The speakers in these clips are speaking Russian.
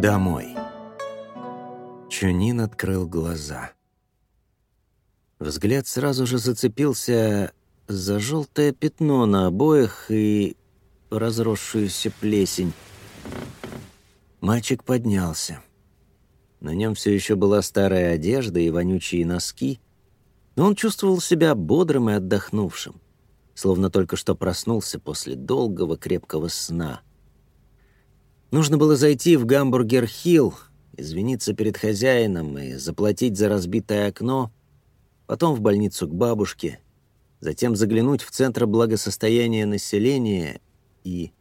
Домой. Чунин открыл глаза. Взгляд сразу же зацепился за желтое пятно на обоях и разросшуюся плесень. Мальчик поднялся. На нем все еще была старая одежда и вонючие носки, но он чувствовал себя бодрым и отдохнувшим, словно только что проснулся после долгого крепкого сна — Нужно было зайти в Гамбургер-Хилл, извиниться перед хозяином и заплатить за разбитое окно, потом в больницу к бабушке, затем заглянуть в Центр благосостояния населения и...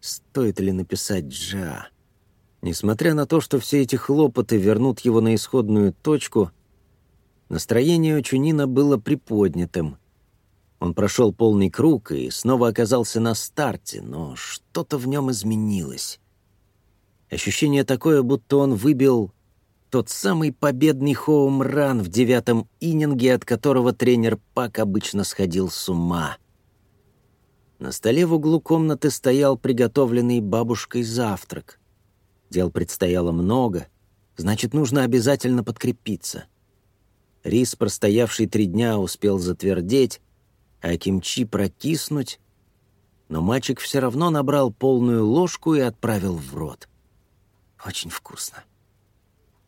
Стоит ли написать «Джа»? Несмотря на то, что все эти хлопоты вернут его на исходную точку, настроение у Чунина было приподнятым. Он прошел полный круг и снова оказался на старте, но что-то в нем изменилось. Ощущение такое, будто он выбил тот самый победный хоум-ран в девятом иннинге, от которого тренер Пак обычно сходил с ума. На столе в углу комнаты стоял приготовленный бабушкой завтрак. Дел предстояло много, значит, нужно обязательно подкрепиться. Рис, простоявший три дня, успел затвердеть, а кимчи прокиснуть, но мальчик все равно набрал полную ложку и отправил в рот. Очень вкусно.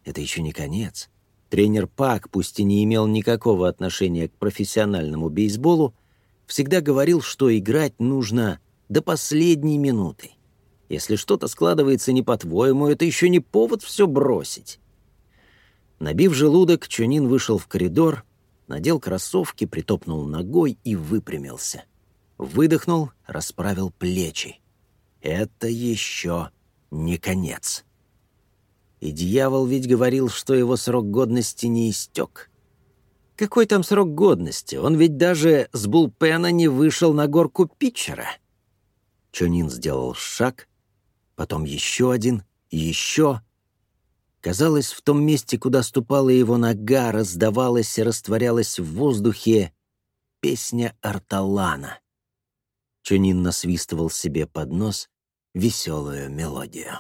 Это еще не конец. Тренер Пак, пусть и не имел никакого отношения к профессиональному бейсболу, всегда говорил, что играть нужно до последней минуты. Если что-то складывается не по-твоему, это еще не повод все бросить. Набив желудок, Чунин вышел в коридор — надел кроссовки, притопнул ногой и выпрямился. Выдохнул, расправил плечи. Это еще не конец. И дьявол ведь говорил, что его срок годности не истек. Какой там срок годности? Он ведь даже с булпена не вышел на горку питчера. Чонин сделал шаг, потом еще один, еще — Казалось, в том месте, куда ступала его нога, раздавалась и растворялась в воздухе песня Арталана. Чунин насвистывал себе под нос веселую мелодию.